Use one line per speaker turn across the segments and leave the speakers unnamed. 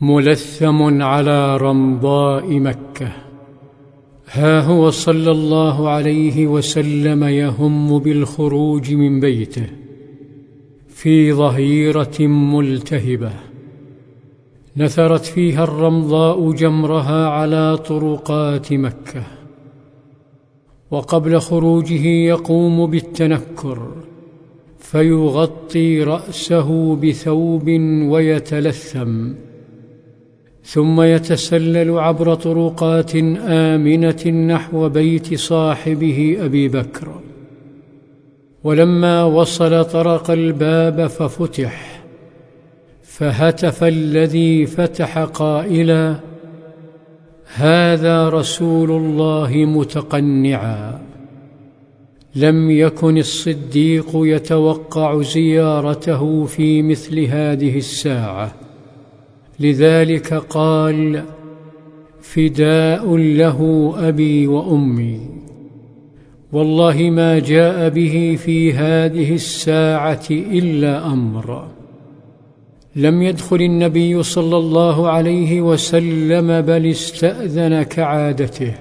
ملثم على رمضاء مكة. ها هو صلى الله عليه وسلم يهم بالخروج من بيته في ظهيرة ملتهبة. نثرت فيها الرمضاء جمرها على طرقات مكة. وقبل خروجه يقوم بالتنكر فيغطي رأسه بثوب ويتلثم. ثم يتسلل عبر طرقات آمنة نحو بيت صاحبه أبي بكر. ولما وصل طرق الباب ففتح فهتف الذي فتح قائلا هذا رسول الله متقنعا. لم يكن الصديق يتوقع زيارته في مثل هذه الساعة. لذلك قال فداء له أبي وأمي. والله ما جاء به في هذه الساعة إلا أمر. لم يدخل النبي صلى الله عليه وسلم بل استأذن كعادته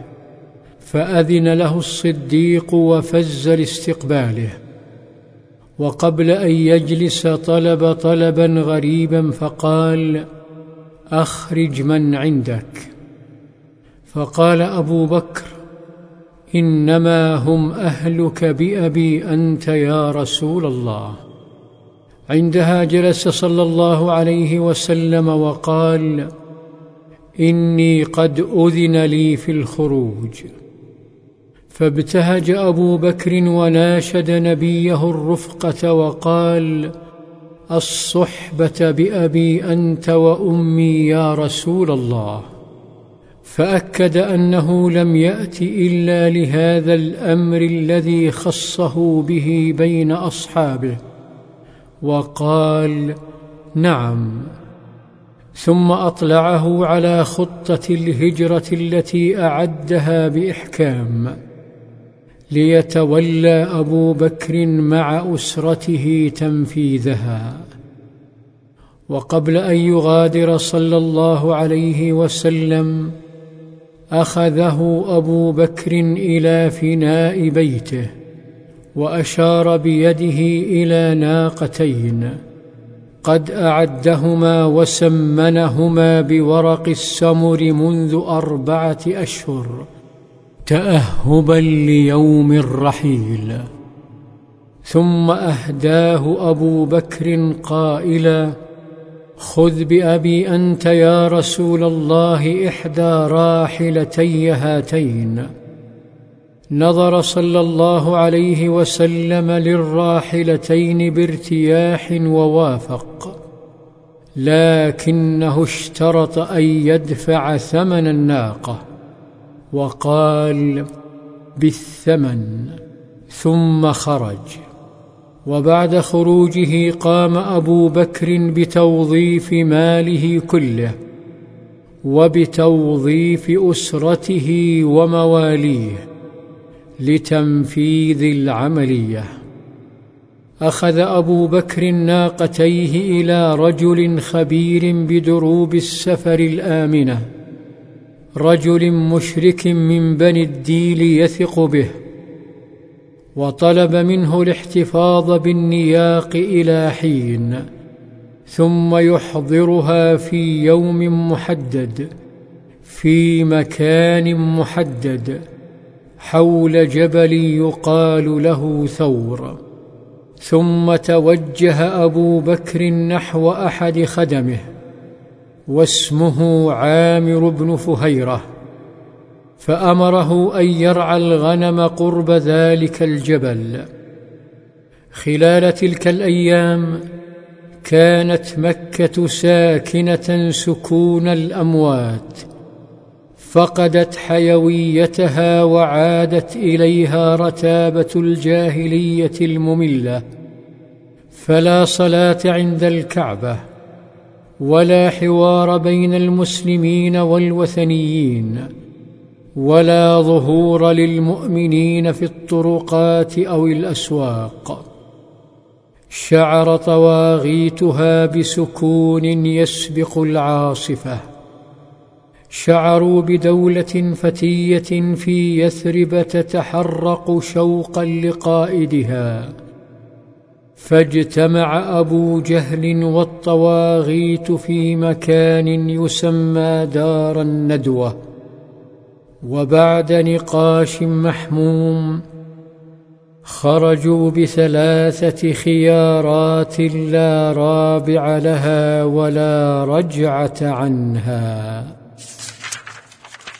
فأذن له الصديق وفز لاستقباله. وقبل أن يجلس طلب طلبا غريبا فقال أخرج من عندك. فقال أبو بكر إنما هم أهلك بأبي أنت يا رسول الله. عندها جلس صلى الله عليه وسلم وقال إني قد أذن لي في الخروج. فابتهج أبو بكر وناشد نبيه الرفقة وقال الصحبة بأبي أنت وأمي يا رسول الله. فأكد أنه لم يأت إلا لهذا الأمر الذي خصه به بين أصحابه. وقال نعم. ثم أطلعه على خطة الهجرة التي أعدها بإحكام. ليتولى أبو بكر مع أسرته تنفيذها. وقبل أن يغادر صلى الله عليه وسلم أخذه أبو بكر إلى فناء بيته وأشار بيده إلى ناقتين. قد أعدهما وسمنهما بورق السمر منذ أربعة أشهر. تأهبا ليوم الرحيل ثم أهداه أبو بكر قائلا خذ بأبي أنت يا رسول الله إحدى راحلتي هاتين. نظر صلى الله عليه وسلم للراحلتين بارتياح ووافق لكنه اشترط أن يدفع ثمن الناقة. وقال بالثمن ثم خرج. وبعد خروجه قام أبو بكر بتوظيف ماله كله وبتوظيف أسرته ومواليه لتنفيذ العملية. أخذ أبو بكر ناقتيه إلى رجل خبير بدروب السفر الآمنة رجل مشرك من بني الديل يثق به وطلب منه الاحتفاظ بالنياق إلى حين ثم يحضرها في يوم محدد في مكان محدد حول جبل يقال له ثور. ثم توجه أبو بكر نحو أحد خدمه. واسمه عامر بن فهيرة فأمره أن يرعى الغنم قرب ذلك الجبل. خلال تلك الأيام كانت مكة ساكنة سكون الأموات فقدت حيويتها وعادت إليها رتابة الجاهلية المملة فلا صلاة عند الكعبة. ولا حوار بين المسلمين والوثنيين ولا ظهور للمؤمنين في الطرقات أو الأسواق. شعر طواغيتها بسكون يسبق العاصفة. شعروا بدولة فتية في يثرب تتحرق شوقا لقائدها. فاجتمع أبو جهل والطواغيت في مكان يسمى دار الندوة وبعد نقاش محموم خرجوا بثلاثة خيارات لا رابع لها ولا رجعة عنها.